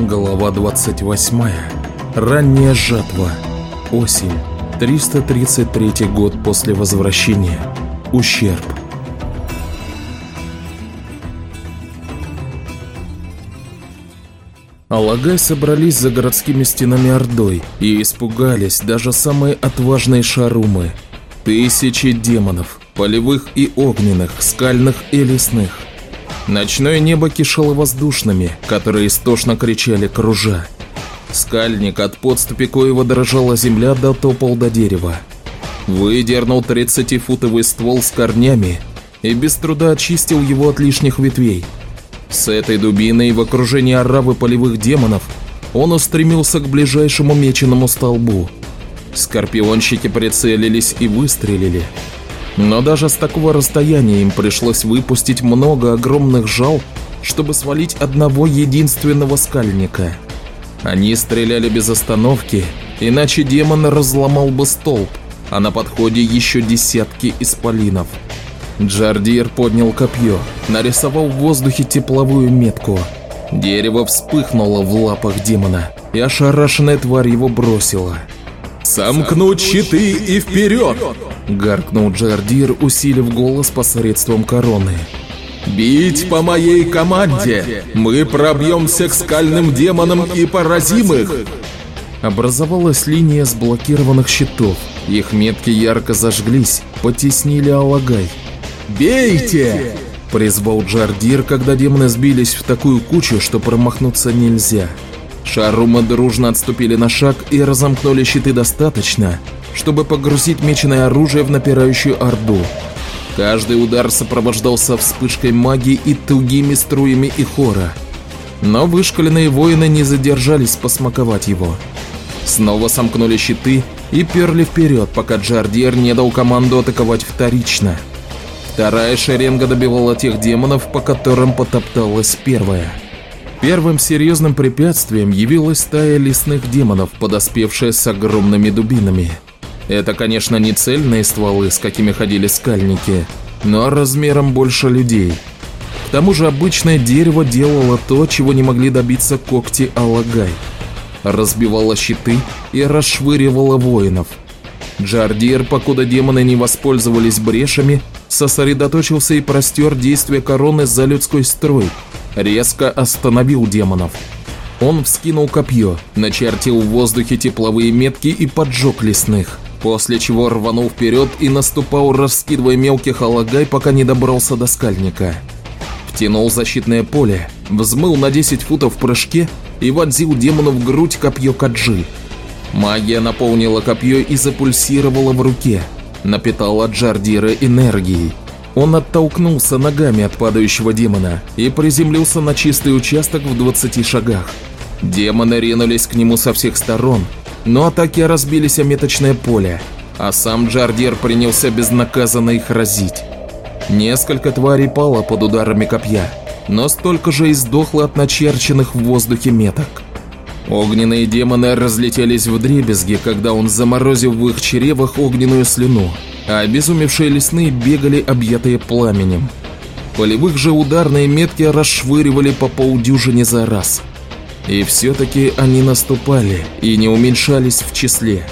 Глава 28. Ранняя жатва. Осень. 333 год после возвращения. Ущерб. Алагай собрались за городскими стенами Ордой и испугались даже самые отважные шарумы. Тысячи демонов, полевых и огненных, скальных и лесных. Ночное небо кишело воздушными, которые истошно кричали кружа. Скальник от подступи коего дрожала земля дотопал до дерева. Выдернул 30-футовый ствол с корнями и без труда очистил его от лишних ветвей. С этой дубиной в окружении оравы полевых демонов он устремился к ближайшему меченому столбу. Скорпионщики прицелились и выстрелили – но даже с такого расстояния им пришлось выпустить много огромных жал, чтобы свалить одного единственного скальника. Они стреляли без остановки, иначе демон разломал бы столб, а на подходе еще десятки исполинов. Джардир поднял копье, нарисовал в воздухе тепловую метку. Дерево вспыхнуло в лапах демона, и ошарашенная тварь его бросила. «Сомкнуть щиты и вперед!» Гаркнул Джардир, усилив голос посредством короны. «Бить по моей команде! Мы пробьемся к скальным демонам и поразим их!» Образовалась линия сблокированных щитов. Их метки ярко зажглись, потеснили Алагай. «Бейте!» – призвал Джардир, когда демоны сбились в такую кучу, что промахнуться нельзя. Шарумы дружно отступили на шаг и разомкнули щиты достаточно, чтобы погрузить меченое оружие в напирающую орду. Каждый удар сопровождался вспышкой магии и тугими струями и хора. Но вышкаленные воины не задержались посмаковать его. Снова сомкнули щиты и перли вперед, пока Джардьер не дал команду атаковать вторично. Вторая шеренга добивала тех демонов, по которым потопталась первая. Первым серьезным препятствием явилась стая лесных демонов, подоспевшая с огромными дубинами. Это, конечно, не цельные стволы, с какими ходили скальники, но размером больше людей. К тому же обычное дерево делало то, чего не могли добиться когти Алагай. Разбивало щиты и расшвыривало воинов. Джардир, покуда демоны не воспользовались брешами, сосредоточился и простер действие короны за людской строй, резко остановил демонов. Он вскинул копье, начертил в воздухе тепловые метки и поджег лесных после чего рванул вперед и наступал, раскидывая мелких алагай, пока не добрался до скальника. Втянул защитное поле, взмыл на 10 футов в прыжке и вонзил демону в грудь копье Каджи. Магия наполнила копье и запульсировала в руке, напитала Джардира энергией. Он оттолкнулся ногами от падающего демона и приземлился на чистый участок в 20 шагах. Демоны ринулись к нему со всех сторон, но атаки разбились о меточное поле, а сам Джардир принялся безнаказанно их разить. Несколько тварей пало под ударами копья, но столько же и сдохло от начерченных в воздухе меток. Огненные демоны разлетелись в дребезги, когда он заморозил в их чревах огненную слюну, а обезумевшие лесные бегали, объятые пламенем. Полевых же ударные метки расшвыривали по полдюжине за раз – и все-таки они наступали и не уменьшались в числе.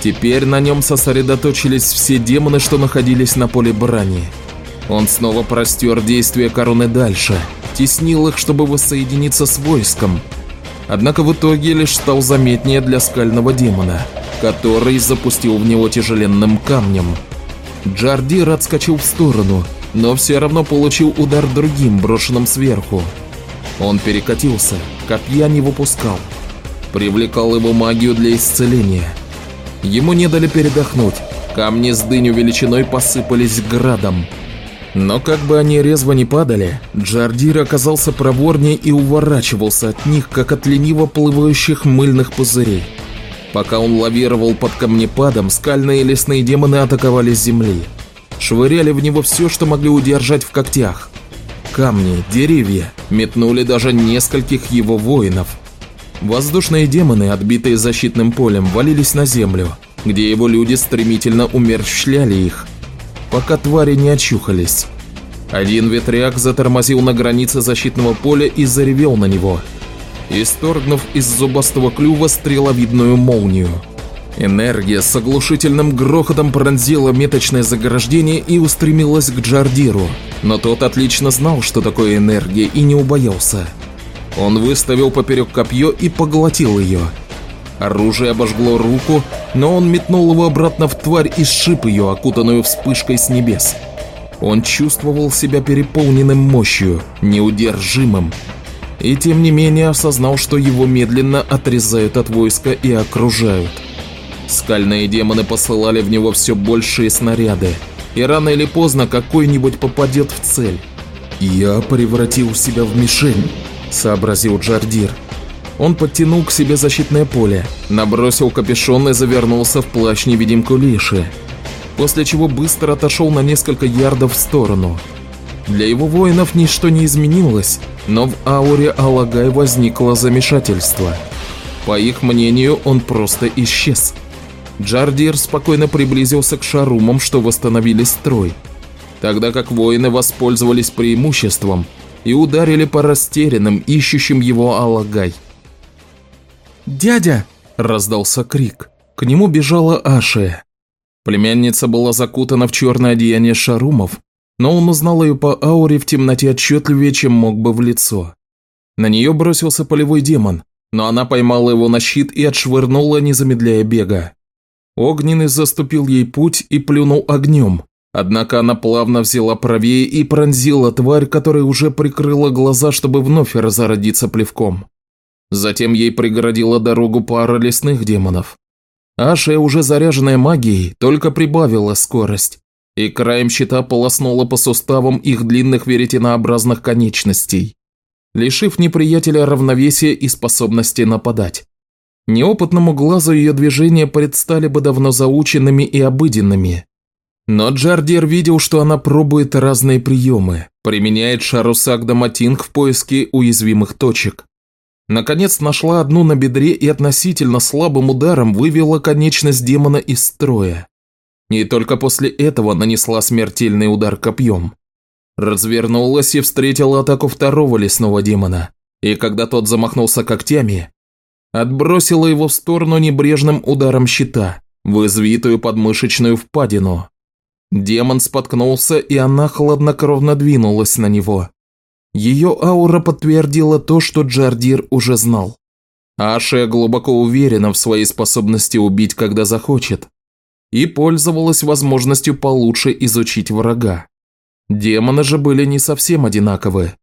Теперь на нем сосредоточились все демоны, что находились на поле брани. Он снова простер действия короны дальше, теснил их, чтобы воссоединиться с войском. Однако в итоге лишь стал заметнее для скального демона, который запустил в него тяжеленным камнем. Джардир отскочил в сторону, но все равно получил удар другим, брошенным сверху. Он перекатился, копья не выпускал. Привлекал его магию для исцеления. Ему не дали передохнуть. Камни с дыню величиной посыпались градом. Но как бы они резво не падали, Джардир оказался проворнее и уворачивался от них, как от лениво плывающих мыльных пузырей. Пока он лавировал под камнепадом, скальные лесные демоны атаковали с земли. Швыряли в него все, что могли удержать в когтях камни, деревья, метнули даже нескольких его воинов. Воздушные демоны, отбитые защитным полем, валились на землю, где его люди стремительно умерщвляли их, пока твари не очухались. Один ветряк затормозил на границе защитного поля и заревел на него. Исторгнув из зубастого клюва стреловидную молнию. Энергия с оглушительным грохотом пронзила меточное заграждение и устремилась к Джардиру, но тот отлично знал, что такое энергия, и не убоялся. Он выставил поперек копье и поглотил ее. Оружие обожгло руку, но он метнул его обратно в тварь и сшиб ее, окутанную вспышкой с небес. Он чувствовал себя переполненным мощью, неудержимым. И тем не менее осознал, что его медленно отрезают от войска и окружают. Скальные демоны посылали в него все большие снаряды, и рано или поздно какой-нибудь попадет в цель. «Я превратил себя в мишень», – сообразил Джардир. Он подтянул к себе защитное поле, набросил капюшон и завернулся в плащ-невидимку Лиши, после чего быстро отошел на несколько ярдов в сторону. Для его воинов ничто не изменилось, но в ауре Алагай возникло замешательство. По их мнению, он просто исчез. Джардир спокойно приблизился к шарумам, что восстановили строй, тогда как воины воспользовались преимуществом и ударили по растерянным, ищущим его Алагай. «Дядя!» – раздался крик. К нему бежала Ашия. Племянница была закутана в черное одеяние шарумов, но он узнал ее по ауре в темноте отчетливее, чем мог бы в лицо. На нее бросился полевой демон, но она поймала его на щит и отшвырнула, не замедляя бега. Огненный заступил ей путь и плюнул огнем, однако она плавно взяла правее и пронзила тварь, которая уже прикрыла глаза, чтобы вновь разородиться плевком. Затем ей преградила дорогу пара лесных демонов. Аша, уже заряженная магией, только прибавила скорость, и краем щита полоснула по суставам их длинных веретенообразных конечностей, лишив неприятеля равновесия и способности нападать. Неопытному глазу ее движения предстали бы давно заученными и обыденными. Но Джардир видел, что она пробует разные приемы, применяет шарусак Даматинг в поиске уязвимых точек. Наконец нашла одну на бедре и относительно слабым ударом вывела конечность демона из строя. И только после этого нанесла смертельный удар копьем. Развернулась и встретила атаку второго лесного демона, и когда тот замахнулся когтями, отбросила его в сторону небрежным ударом щита, в извитую подмышечную впадину. Демон споткнулся, и она хладнокровно двинулась на него. Ее аура подтвердила то, что Джардир уже знал. Ашия глубоко уверена в своей способности убить, когда захочет, и пользовалась возможностью получше изучить врага. Демоны же были не совсем одинаковы.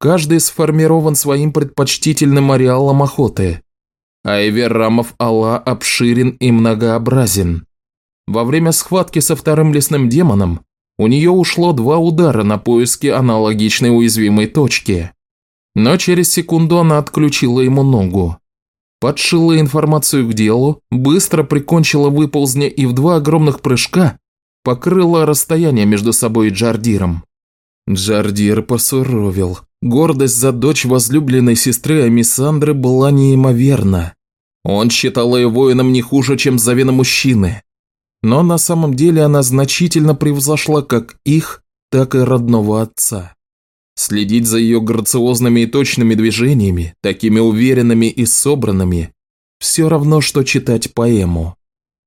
Каждый сформирован своим предпочтительным ареалом охоты, а Эверрамов Алла обширен и многообразен. Во время схватки со вторым лесным демоном у нее ушло два удара на поиски аналогичной уязвимой точки. Но через секунду она отключила ему ногу. Подшила информацию к делу, быстро прикончила выползня и в два огромных прыжка покрыла расстояние между собой и Джардиром. Джардир посуровил. Гордость за дочь возлюбленной сестры Амисандры была неимоверна. Он считал ее воином не хуже, чем Завена мужчины. Но на самом деле она значительно превзошла как их, так и родного отца. Следить за ее грациозными и точными движениями, такими уверенными и собранными, все равно, что читать поэму.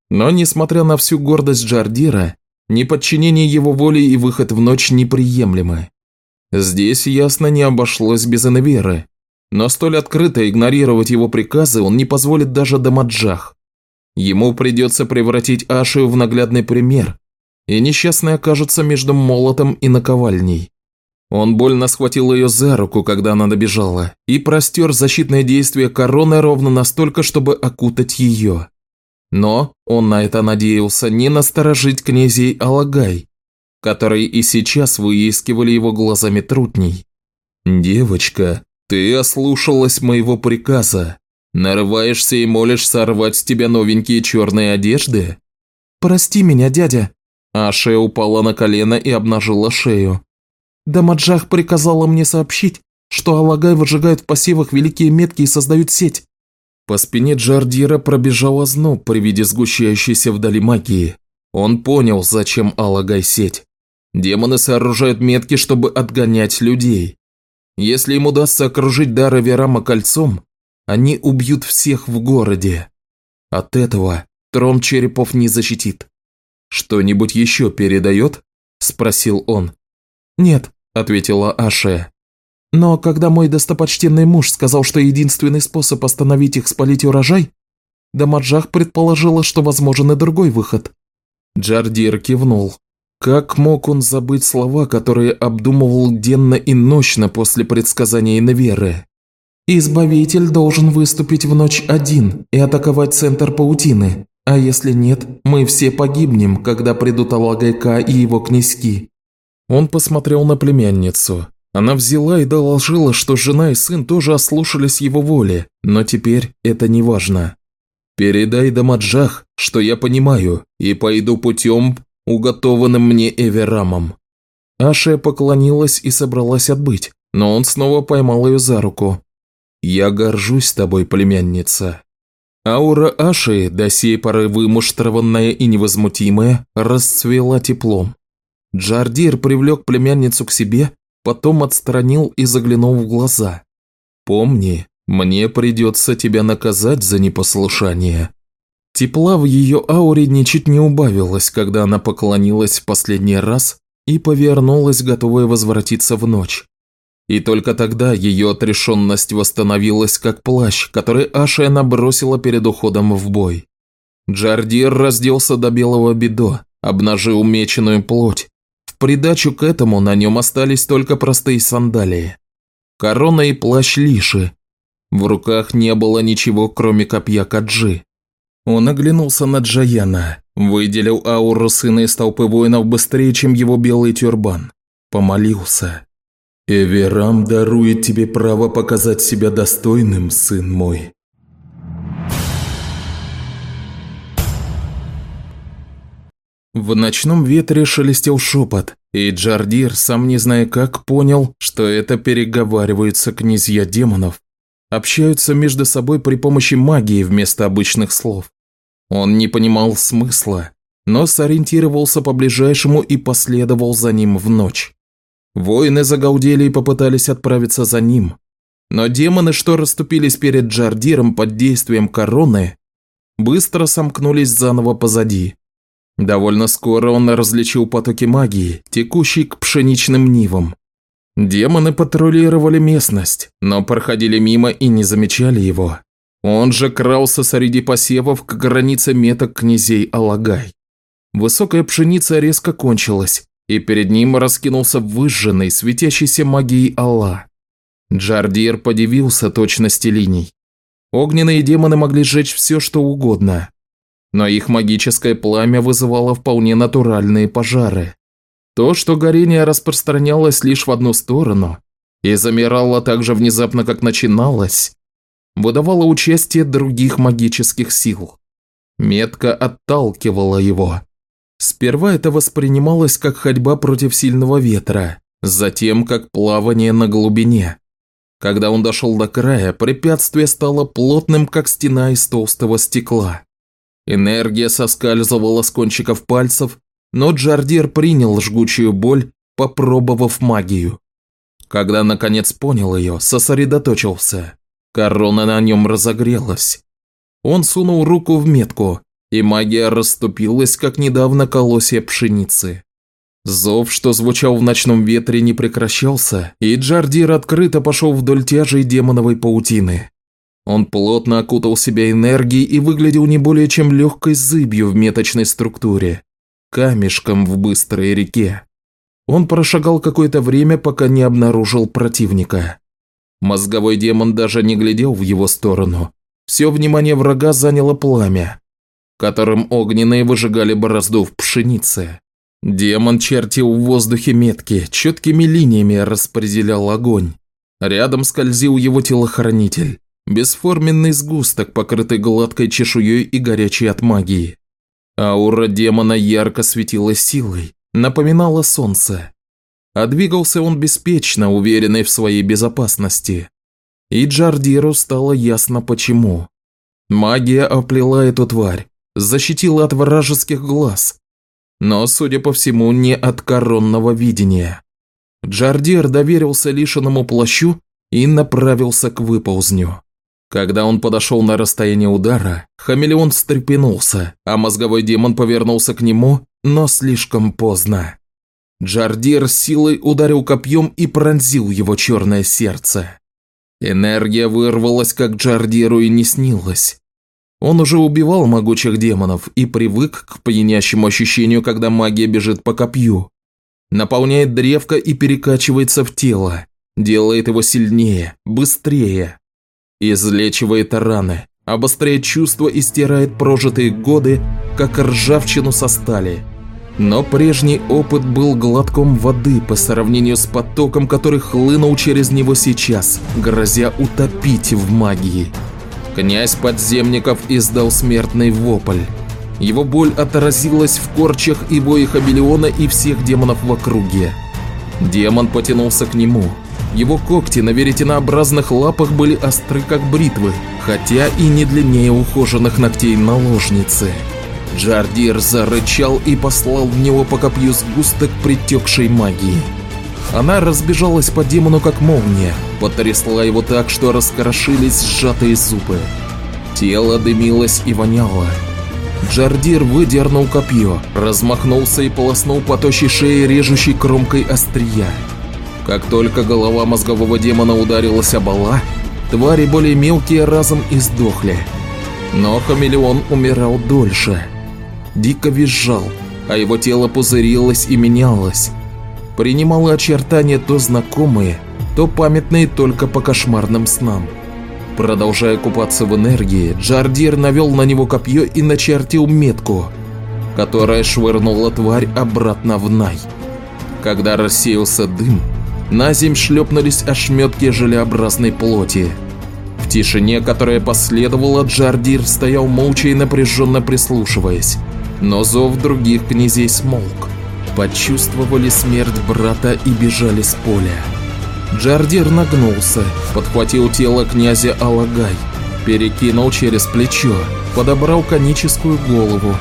Но, несмотря на всю гордость Джардира, неподчинение его воле и выход в ночь неприемлемы. Здесь ясно не обошлось без Эневеры, но столь открыто игнорировать его приказы он не позволит даже Дамаджах. Ему придется превратить Ашию в наглядный пример, и несчастный окажется между молотом и наковальней. Он больно схватил ее за руку, когда она добежала, и простер защитное действие короны ровно настолько, чтобы окутать ее. Но он на это надеялся не насторожить князей Алагай, которые и сейчас выискивали его глазами трутней. «Девочка, ты ослушалась моего приказа. Нарываешься и молишь сорвать с тебя новенькие черные одежды?» «Прости меня, дядя». Аша упала на колено и обнажила шею. Дамаджах приказала мне сообщить, что Алагай выжигают в посевах великие метки и создают сеть. По спине Джардира пробежал озноб при виде сгущающейся вдали магии. Он понял, зачем Алагай сеть. Демоны сооружают метки, чтобы отгонять людей. Если им удастся окружить Дара Верама кольцом, они убьют всех в городе. От этого Тром Черепов не защитит. «Что-нибудь еще передает?» – спросил он. «Нет», – ответила Аше. «Но когда мой достопочтенный муж сказал, что единственный способ остановить их спалить урожай, Дамаджах предположила, что возможен и другой выход». Джардир кивнул. Как мог он забыть слова, которые обдумывал денно и ночно после предсказания Инверы? «Избавитель должен выступить в ночь один и атаковать центр паутины, а если нет, мы все погибнем, когда придут Алагайка и его князьки». Он посмотрел на племянницу. Она взяла и доложила, что жена и сын тоже ослушались его воли, но теперь это не важно. «Передай Дамаджах, что я понимаю, и пойду путем, уготованным мне Эверамом». Аша поклонилась и собралась отбыть, но он снова поймал ее за руку. «Я горжусь тобой, племянница». Аура Аши, до сей поры вымуштрованная и невозмутимая, расцвела теплом. Джардир привлек племянницу к себе, потом отстранил и заглянул в глаза. «Помни, мне придется тебя наказать за непослушание». Тепла в ее ауре ничуть не убавилось, когда она поклонилась в последний раз и повернулась, готовая возвратиться в ночь. И только тогда ее отрешенность восстановилась как плащ, который Аша набросила перед уходом в бой. Джардир разделся до белого бедо, обнажил меченую плоть. Придачу к этому на нем остались только простые сандалии. Корона и плащ лиши. В руках не было ничего, кроме копья Каджи. Он оглянулся на Джаяна, выделил ауру сына из толпы воинов быстрее, чем его белый тюрбан. Помолился. «Эверам дарует тебе право показать себя достойным, сын мой». В ночном ветре шелестел шепот, и Джардир, сам не зная как, понял, что это переговариваются князья демонов, общаются между собой при помощи магии вместо обычных слов. Он не понимал смысла, но сориентировался по ближайшему и последовал за ним в ночь. Воины загаудели и попытались отправиться за ним. Но демоны, что расступились перед Джардиром под действием короны, быстро сомкнулись заново позади. Довольно скоро он различил потоки магии, текущие к пшеничным нивам. Демоны патрулировали местность, но проходили мимо и не замечали его. Он же крался среди посевов к границе меток князей Алагай. Высокая пшеница резко кончилась, и перед ним раскинулся выжженный, светящийся магией Алла. Джардир подивился точности линий. Огненные демоны могли сжечь все, что угодно, но их магическое пламя вызывало вполне натуральные пожары. То, что горение распространялось лишь в одну сторону и замирало так же внезапно, как начиналось, выдавало участие других магических сил. Метка отталкивала его. Сперва это воспринималось как ходьба против сильного ветра, затем как плавание на глубине. Когда он дошел до края, препятствие стало плотным, как стена из толстого стекла. Энергия соскальзывала с кончиков пальцев, но Джардир принял жгучую боль, попробовав магию. Когда наконец понял ее, сосредоточился. Корона на нем разогрелась. Он сунул руку в метку, и магия расступилась, как недавно колосья пшеницы. Зов, что звучал в ночном ветре, не прекращался, и Джардир открыто пошел вдоль тяжей демоновой паутины. Он плотно окутал себя энергией и выглядел не более чем легкой зыбью в меточной структуре, камешком в быстрой реке. Он прошагал какое-то время, пока не обнаружил противника. Мозговой демон даже не глядел в его сторону. Все внимание врага заняло пламя, которым огненные выжигали борозду в пшенице. Демон чертил в воздухе метки, четкими линиями распределял огонь. Рядом скользил его телохранитель, бесформенный сгусток, покрытый гладкой чешуей и горячий от магии. Аура демона ярко светила силой, напоминала солнце а двигался он беспечно, уверенный в своей безопасности. И Джардиру стало ясно почему. Магия оплела эту тварь, защитила от вражеских глаз, но, судя по всему, не от коронного видения. Джардир доверился лишенному плащу и направился к выползню. Когда он подошел на расстояние удара, хамелеон встрепенулся, а мозговой демон повернулся к нему, но слишком поздно. Джардир силой ударил копьем и пронзил его черное сердце. Энергия вырвалась, как Джардиру и не снилась. Он уже убивал могучих демонов и привык к пьянящему ощущению, когда магия бежит по копью. Наполняет древко и перекачивается в тело, делает его сильнее, быстрее. Излечивает раны, обостряет чувства и стирает прожитые годы, как ржавчину со стали. Но прежний опыт был глотком воды по сравнению с потоком, который хлынул через него сейчас, грозя утопить в магии. Князь подземников издал смертный вопль. Его боль отразилась в корчах и воях Абелиона и всех демонов в округе. Демон потянулся к нему. Его когти на веретенообразных лапах были остры, как бритвы, хотя и не длиннее ухоженных ногтей наложницы. Джардир зарычал и послал в него по копью сгусток притекшей магии. Она разбежалась по демону как молния, потрясла его так, что раскрошились сжатые зубы. Тело дымилось и воняло. Джардир выдернул копье, размахнулся и полоснул по тощей шее режущей кромкой острия. Как только голова мозгового демона ударилась о бала, твари более мелкие разом издохли. Но хамелеон умирал дольше. Дико визжал, а его тело пузырилось и менялось, принимала очертания то знакомые, то памятные только по кошмарным снам. Продолжая купаться в энергии, Джардир навел на него копье и начертил метку, которая швырнула тварь обратно в Най. Когда рассеялся дым, на земь шлепнулись ошметки желеобразной плоти. В тишине, которая последовала, Джардир стоял молча и напряженно прислушиваясь, но зов других князей смолк почувствовали смерть брата и бежали с поля. Джардир нагнулся, подхватил тело князя Алагай, перекинул через плечо, подобрал коническую голову.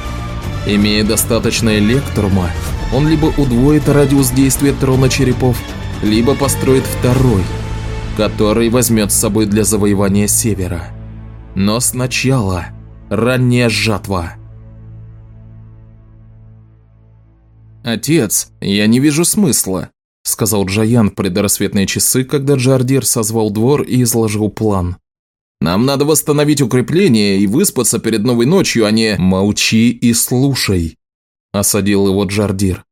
Имея достаточно электрума, он либо удвоит радиус действия трона черепов, либо построит второй, который возьмет с собой для завоевания севера. Но сначала ранняя жатва – «Отец, я не вижу смысла», – сказал Джаян в предрассветные часы, когда Джардир созвал двор и изложил план. «Нам надо восстановить укрепление и выспаться перед новой ночью, а не...» «Молчи и слушай», – осадил его Джардир.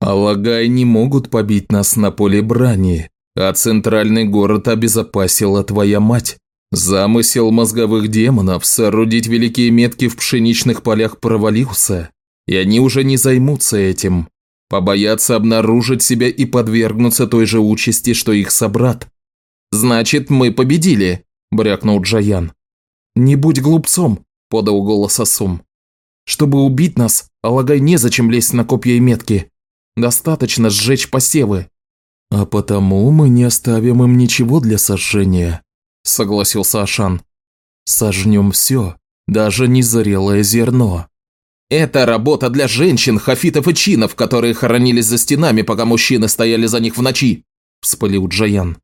«Алагай не могут побить нас на поле брани, а центральный город обезопасила твоя мать. Замысел мозговых демонов соорудить великие метки в пшеничных полях провалился, и они уже не займутся этим. Побоятся обнаружить себя и подвергнуться той же участи, что их собрат. «Значит, мы победили», – брякнул Джаян. «Не будь глупцом», – подал голос Асум. «Чтобы убить нас, Алагай незачем лезть на копья и метки. Достаточно сжечь посевы». «А потому мы не оставим им ничего для сожжения», – согласился Ашан. «Сожнем все, даже незрелое зерно». Это работа для женщин, хафитов и чинов, которые хоронились за стенами, пока мужчины стояли за них в ночи», – вспылил Джаян.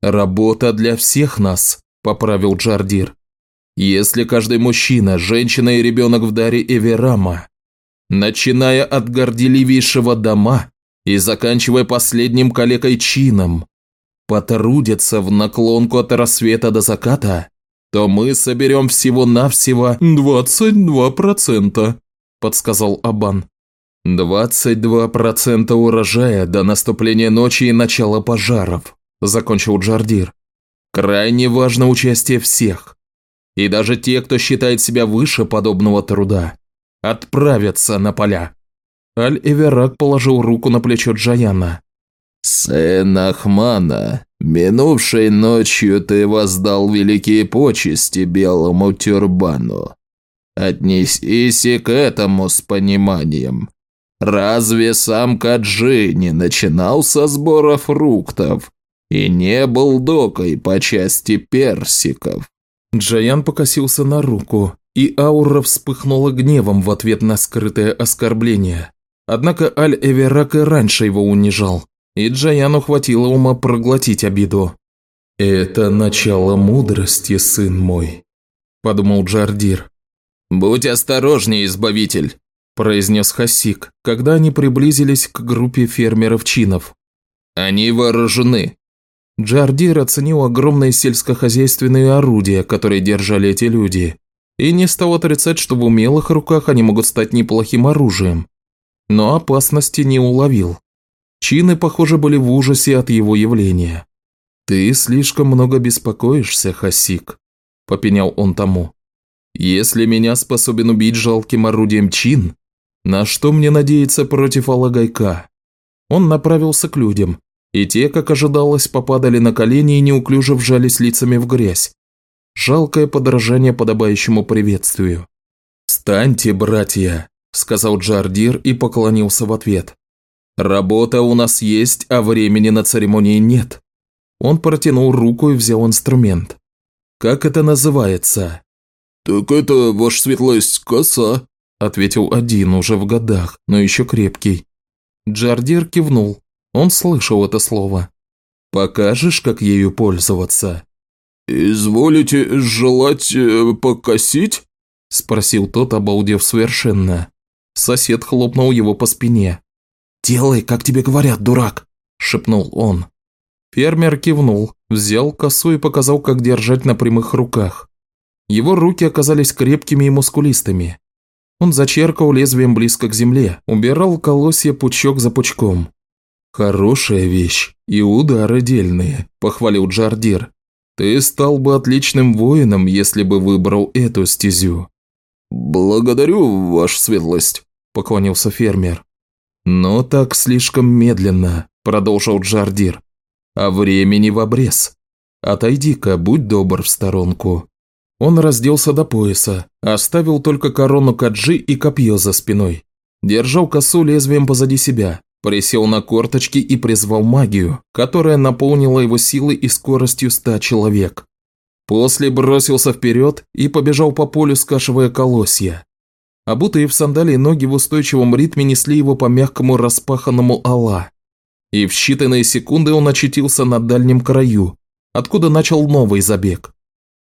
«Работа для всех нас», – поправил Джардир. «Если каждый мужчина, женщина и ребенок в даре Эверама, начиная от горделивейшего дома и заканчивая последним калекой чином, потрудятся в наклонку от рассвета до заката, то мы соберем всего-навсего 22%. – подсказал Абан. «22% урожая до наступления ночи и начала пожаров», – закончил Джардир. «Крайне важно участие всех. И даже те, кто считает себя выше подобного труда, отправятся на поля». Аль-Эверак положил руку на плечо Джаяна. «Сын Ахмана, минувшей ночью ты воздал великие почести белому тюрбану. Отнесись и к этому с пониманием. Разве сам Каджи не начинал со сбора фруктов и не был докой по части персиков?» Джаян покосился на руку, и аура вспыхнула гневом в ответ на скрытое оскорбление. Однако Аль-Эверак и раньше его унижал, И Джаяну хватило ума проглотить обиду. «Это начало мудрости, сын мой», – подумал Джардир. «Будь осторожнее, избавитель», – произнес Хасик, когда они приблизились к группе фермеров-чинов. «Они вооружены». Джардир оценил огромные сельскохозяйственные орудия, которые держали эти люди, и не стал отрицать, что в умелых руках они могут стать неплохим оружием. Но опасности не уловил. Чины, похоже, были в ужасе от его явления. «Ты слишком много беспокоишься, Хасик», – попенял он тому. «Если меня способен убить жалким орудием чин, на что мне надеяться против Алагайка?» Он направился к людям, и те, как ожидалось, попадали на колени и неуклюже вжались лицами в грязь. Жалкое подражание подобающему приветствию. «Встаньте, братья!» – сказал Джардир и поклонился в ответ. «Работа у нас есть, а времени на церемонии нет». Он протянул руку и взял инструмент. «Как это называется?» «Так это, ваша светлость, коса», – ответил один уже в годах, но еще крепкий. Джардир кивнул. Он слышал это слово. «Покажешь, как ею пользоваться?» «Изволите желать э, покосить?» – спросил тот, обалдев совершенно. Сосед хлопнул его по спине. «Делай, как тебе говорят, дурак!» – шепнул он. Фермер кивнул, взял косу и показал, как держать на прямых руках. Его руки оказались крепкими и мускулистыми. Он зачеркал лезвием близко к земле, убирал колосья пучок за пучком. «Хорошая вещь, и удары дельные», – похвалил Джардир. «Ты стал бы отличным воином, если бы выбрал эту стезю». «Благодарю, ваша светлость», – поклонился фермер. «Но так слишком медленно», – продолжил Джардир. «А времени в обрез. Отойди-ка, будь добр в сторонку». Он разделся до пояса, оставил только корону Каджи и копье за спиной. Держал косу лезвием позади себя, присел на корточки и призвал магию, которая наполнила его силой и скоростью ста человек. После бросился вперед и побежал по полю, скашивая колосья. Обутые в сандалии ноги в устойчивом ритме несли его по мягкому распаханному ala. И в считанные секунды он очутился на дальнем краю, откуда начал новый забег.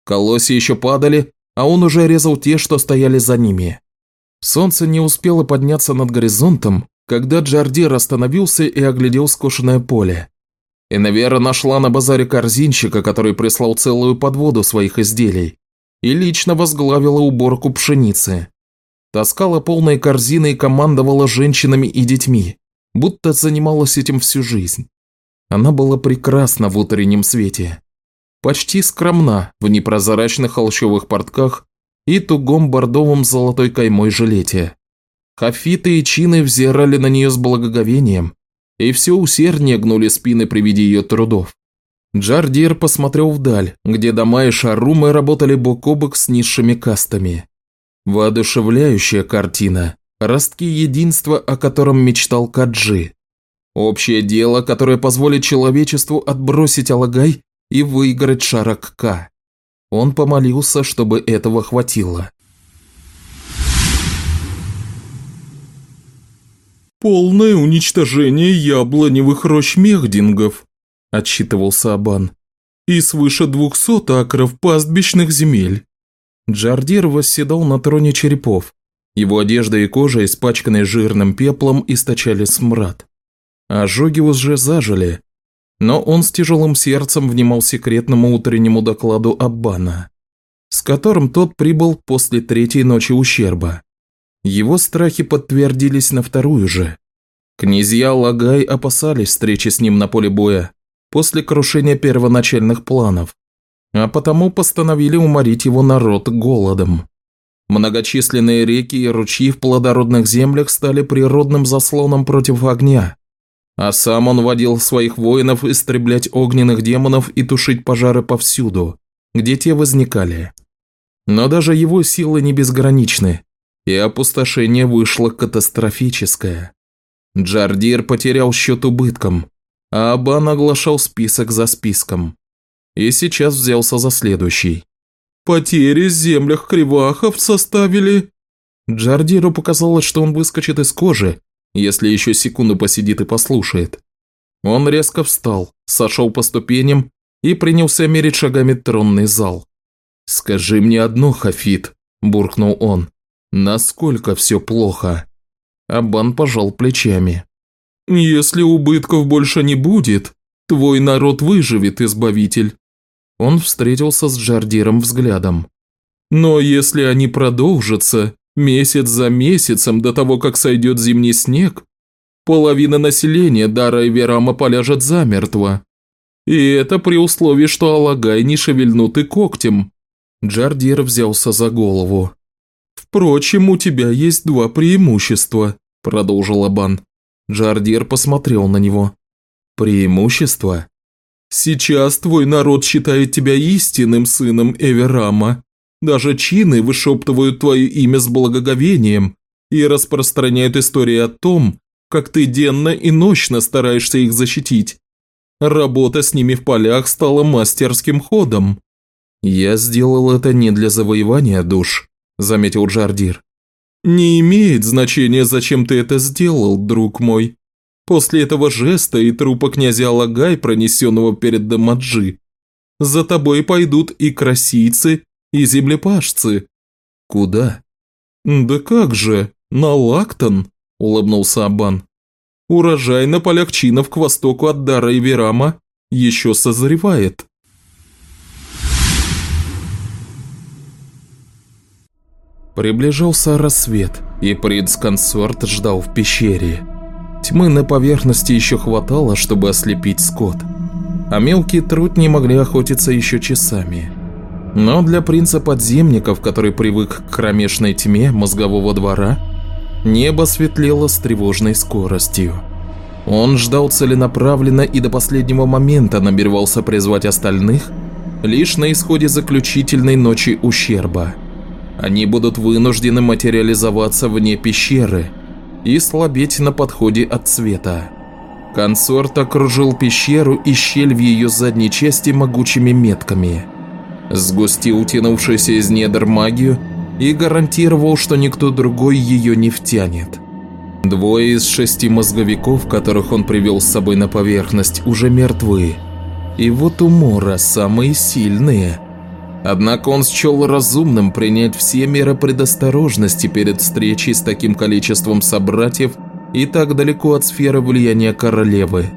Колосья еще падали, а он уже резал те, что стояли за ними. Солнце не успело подняться над горизонтом, когда Джардир остановился и оглядел скошенное поле. Инавера нашла на базаре корзинщика, который прислал целую подводу своих изделий, и лично возглавила уборку пшеницы. Таскала полные корзины и командовала женщинами и детьми, будто занималась этим всю жизнь. Она была прекрасна в утреннем свете. Почти скромна в непрозрачных холщовых портках и тугом бордовом золотой каймой жилете. Хафиты и чины взирали на нее с благоговением, и все усерднее гнули спины при виде ее трудов. Джардир посмотрел вдаль, где дома и шарумы работали бок о бок с низшими кастами. Воодушевляющая картина, ростки единства, о котором мечтал Каджи. Общее дело, которое позволит человечеству отбросить Алагай и выиграть Шарак К. Он помолился, чтобы этого хватило. «Полное уничтожение яблоневых рощ мехдингов», – отчитывался Абан. «И свыше двухсот акров пастбищных земель». Джардир восседал на троне черепов. Его одежда и кожа, испачканные жирным пеплом, источали смрад. Ожоги уже зажили, но он с тяжелым сердцем внимал секретному утреннему докладу Аббана, с которым тот прибыл после третьей ночи ущерба. Его страхи подтвердились на вторую же. Князья Лагай опасались встречи с ним на поле боя после крушения первоначальных планов, а потому постановили уморить его народ голодом. Многочисленные реки и ручьи в плодородных землях стали природным заслоном против огня, а сам он водил своих воинов истреблять огненных демонов и тушить пожары повсюду, где те возникали. Но даже его силы не безграничны, и опустошение вышло катастрофическое. Джардир потерял счет убыткам, а Абан оглашал список за списком. И сейчас взялся за следующий. «Потери в землях кривахов составили...» Джардиру показалось, что он выскочит из кожи, если еще секунду посидит и послушает. Он резко встал, сошел по ступеням и принялся мерить шагами тронный зал. «Скажи мне одно, Хафит», – буркнул он, – «насколько все плохо?» Абан пожал плечами. «Если убытков больше не будет, твой народ выживет, Избавитель». Он встретился с Джардиром взглядом. «Но если они продолжатся, месяц за месяцем до того, как сойдет зимний снег, половина населения Дара и Верама поляжет замертво. И это при условии, что Алагай не шевельнут и когтем». Джардир взялся за голову. «Впрочем, у тебя есть два преимущества», – продолжил Абан. Джардир посмотрел на него. «Преимущество?» «Сейчас твой народ считает тебя истинным сыном Эверама. Даже чины вышептывают твое имя с благоговением и распространяют истории о том, как ты денно и ночно стараешься их защитить. Работа с ними в полях стала мастерским ходом». «Я сделал это не для завоевания душ», – заметил Джардир. «Не имеет значения, зачем ты это сделал, друг мой. После этого жеста и трупа князя Алагай, пронесенного перед Дамаджи, за тобой пойдут и красийцы, и землепашцы». «Куда?» «Да как же, на Лактон», – улыбнулся Абан. «Урожай на полях чинов к востоку от Дара и Верама еще созревает». Приближался рассвет, и принц-консорт ждал в пещере. Тьмы на поверхности еще хватало, чтобы ослепить скот, а мелкие трутни могли охотиться еще часами. Но для принца-подземников, который привык к кромешной тьме мозгового двора, небо светлело с тревожной скоростью. Он ждал целенаправленно и до последнего момента намеревался призвать остальных лишь на исходе заключительной ночи ущерба – они будут вынуждены материализоваться вне пещеры и слабеть на подходе от света. Консорт окружил пещеру и щель в ее задней части могучими метками. Сгустил тянувшуюся из недр магию и гарантировал, что никто другой ее не втянет. Двое из шести мозговиков, которых он привел с собой на поверхность, уже мертвы. И вот у Мора самые сильные – Однако он счел разумным принять все меры предосторожности перед встречей с таким количеством собратьев и так далеко от сферы влияния королевы.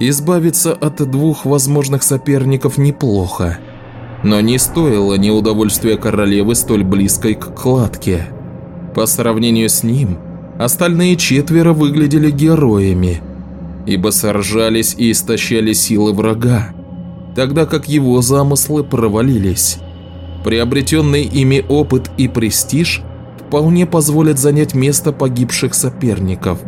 Избавиться от двух возможных соперников неплохо. Но не стоило неудовольствия королевы столь близкой к кладке. По сравнению с ним, остальные четверо выглядели героями, ибо сражались и истощали силы врага тогда как его замыслы провалились. Приобретенный ими опыт и престиж вполне позволят занять место погибших соперников.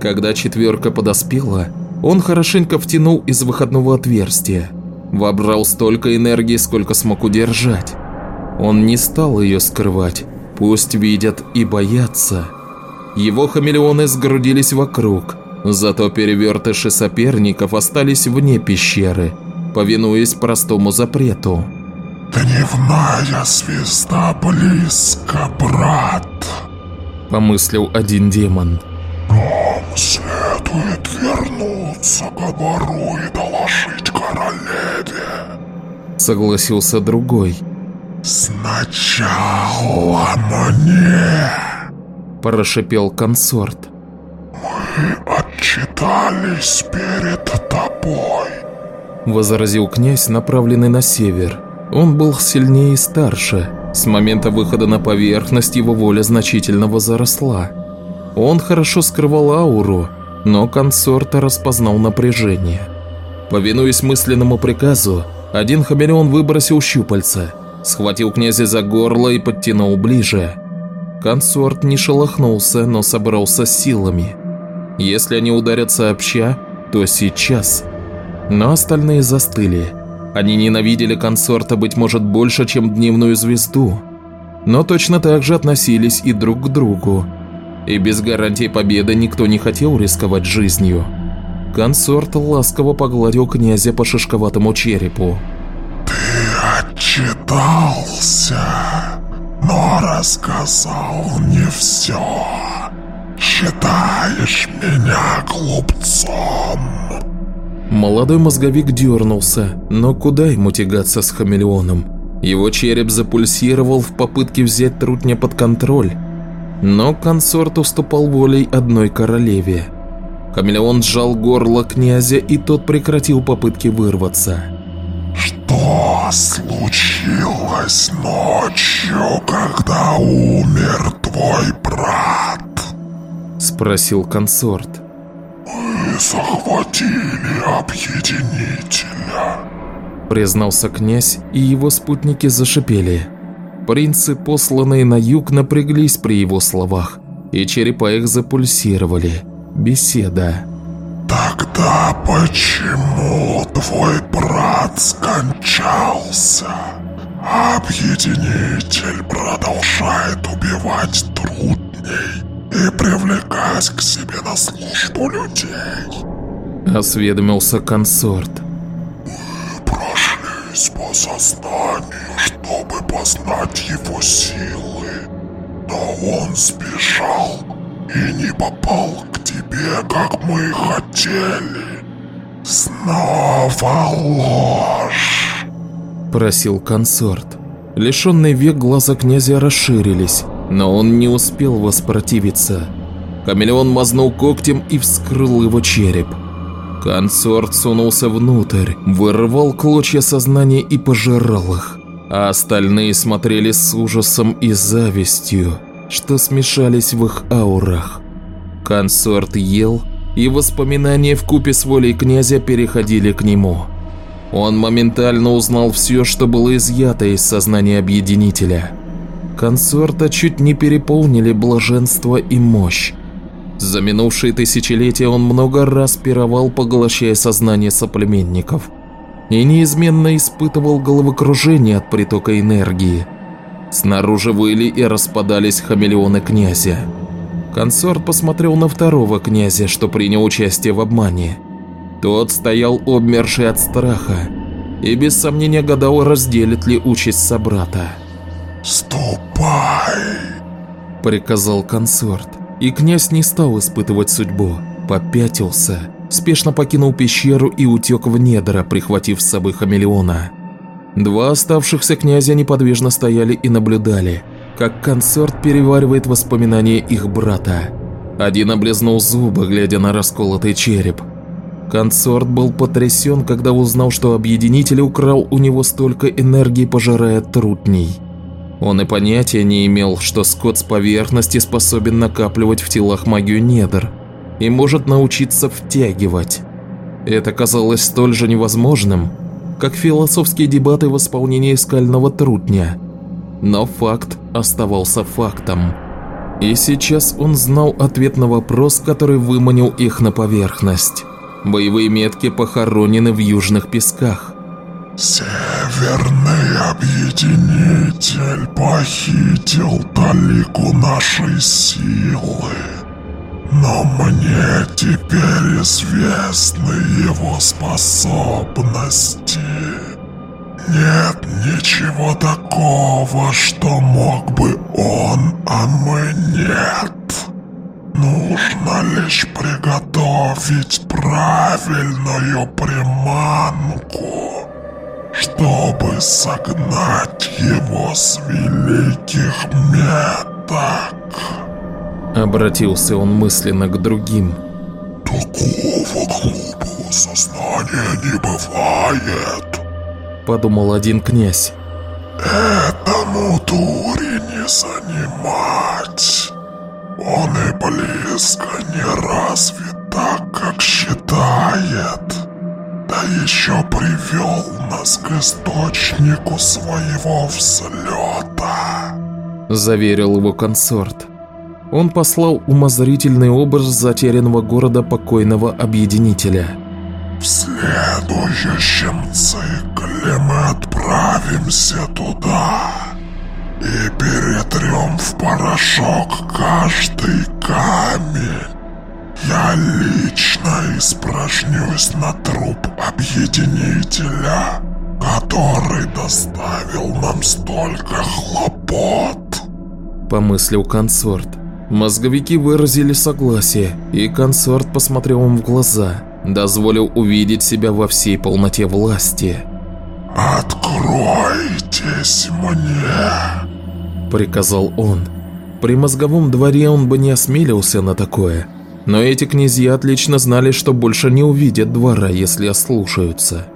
Когда четверка подоспела, он хорошенько втянул из выходного отверстия, вобрал столько энергии, сколько смог удержать. Он не стал ее скрывать, пусть видят и боятся. Его хамелеоны сгрудились вокруг, зато перевертыши соперников остались вне пещеры – повинуясь простому запрету. «Дневная звезда близко, брат», – помыслил один демон. «Нам следует вернуться к двору и доложить королеве», – согласился другой. «Сначала мне», – прошипел консорт. «Мы отчитались перед тобой» – возразил князь, направленный на север. Он был сильнее и старше. С момента выхода на поверхность его воля значительно возросла. Он хорошо скрывал ауру, но консорта распознал напряжение. Повинуясь мысленному приказу, один хамелеон выбросил щупальца, схватил князя за горло и подтянул ближе. Консорт не шелохнулся, но собрался силами. Если они ударят сообща, то сейчас – но остальные застыли. Они ненавидели консорта, быть может, больше, чем дневную звезду. Но точно так же относились и друг к другу. И без гарантии победы никто не хотел рисковать жизнью. Консорт ласково погладил князя по шишковатому черепу. «Ты отчитался, но рассказал не все. Считаешь меня глупцом?» Молодой мозговик дернулся, но куда ему тягаться с хамелеоном? Его череп запульсировал в попытке взять трутня под контроль, но консорт уступал волей одной королеве. Хамелеон сжал горло князя, и тот прекратил попытки вырваться. «Что случилось ночью, когда умер твой брат?» Спросил консорт. «Мы захватили объединителя», признался князь, и его спутники зашипели. Принцы, посланные на юг, напряглись при его словах, и черепа их запульсировали. Беседа. «Тогда почему твой брат скончался? Объединитель продолжает убивать трудней и привлекать к себе на службу людей». Осведомился консорт. «Мы прошлись по сознанию, чтобы познать его силы, но он сбежал и не попал к тебе, как мы хотели. Снова ложь!» Просил консорт. Лишенный век глаза князя расширились, но он не успел воспротивиться. Хамелеон мазнул когтем и вскрыл его череп. Консорт сунулся внутрь, вырвал клочья сознания и пожирал их, а остальные смотрели с ужасом и завистью, что смешались в их аурах. Консорт ел, и воспоминания в купе с волей князя переходили к нему. Он моментально узнал все, что было изъято из сознания объединителя. Консорта чуть не переполнили блаженство и мощь. За минувшие тысячелетия он много раз пировал, поглощая сознание соплеменников. И неизменно испытывал головокружение от притока энергии. Снаружи выли и распадались хамелеоны князя. Консорт посмотрел на второго князя, что принял участие в обмане. Тот стоял обмерший от страха и без сомнения гадал, разделит ли участь собрата. «Ступай!» – приказал консорт. И князь не стал испытывать судьбу, попятился, спешно покинул пещеру и утек в недра, прихватив с собой хамелеона. Два оставшихся князя неподвижно стояли и наблюдали, как консорт переваривает воспоминания их брата. Один облизнул зубы, глядя на расколотый череп. Консорт был потрясен, когда узнал, что объединитель украл у него столько энергии, пожирая трутней. Он и понятия не имел, что скот с поверхности способен накапливать в телах магию недр и может научиться втягивать. Это казалось столь же невозможным, как философские дебаты в исполнении скального трутня. Но факт оставался фактом. И сейчас он знал ответ на вопрос, который выманил их на поверхность. Боевые метки похоронены в южных песках. Северный объединитель похитил талику нашей силы. Но мне теперь известны его способности. Нет ничего такого, что мог бы он, а мы нет. Нужно лишь приготовить правильную приманку чтобы согнать его с великих меток. Обратился он мысленно к другим. Такого глупого сознания не бывает. Подумал один князь. Этому дури не занимать. Он и близко не развит так, как считает да еще привел нас к источнику своего взлета», — заверил его консорт. Он послал умозрительный образ затерянного города покойного объединителя. «В следующем цикле мы отправимся туда и перетрем в порошок каждый камень, я лично испражнюсь на труп объединителя, который доставил нам столько хлопот. Помыслил консорт. Мозговики выразили согласие, и консорт посмотрел им в глаза. дозволил увидеть себя во всей полноте власти. «Откройтесь мне!» – приказал он. При мозговом дворе он бы не осмелился на такое, но эти князья отлично знали, что больше не увидят двора, если ослушаются.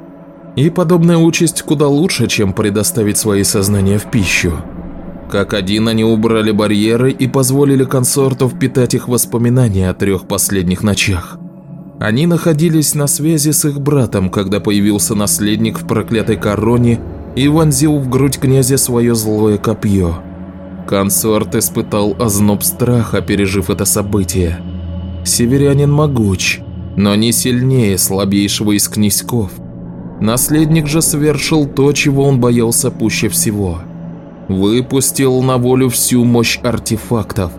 И подобная участь куда лучше, чем предоставить свои сознания в пищу. Как один они убрали барьеры и позволили консорту впитать их воспоминания о трех последних ночах. Они находились на связи с их братом, когда появился наследник в проклятой короне и вонзил в грудь князя свое злое копье. Консорт испытал озноб страха, пережив это событие. Северянин могуч, но не сильнее слабейшего из князьков. Наследник же совершил то, чего он боялся пуще всего. Выпустил на волю всю мощь артефактов.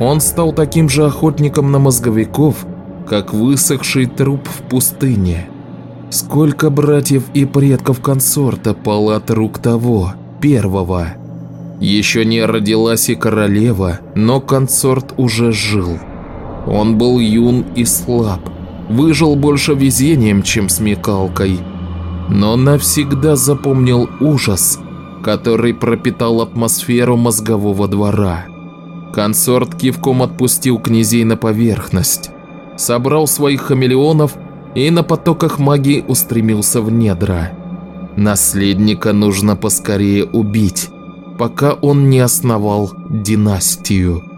Он стал таким же охотником на мозговиков, как высохший труп в пустыне. Сколько братьев и предков консорта пало от рук того, первого. Еще не родилась и королева, но консорт уже жил. Он был юн и слаб, выжил больше везением, чем смекалкой, но навсегда запомнил ужас, который пропитал атмосферу мозгового двора. Консорт кивком отпустил князей на поверхность, собрал своих хамелеонов и на потоках магии устремился в недра. Наследника нужно поскорее убить, пока он не основал династию.